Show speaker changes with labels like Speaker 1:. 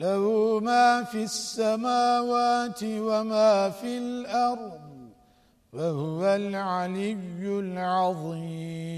Speaker 1: له ما في السماوات وما في الأرض وهو العلي العظيم.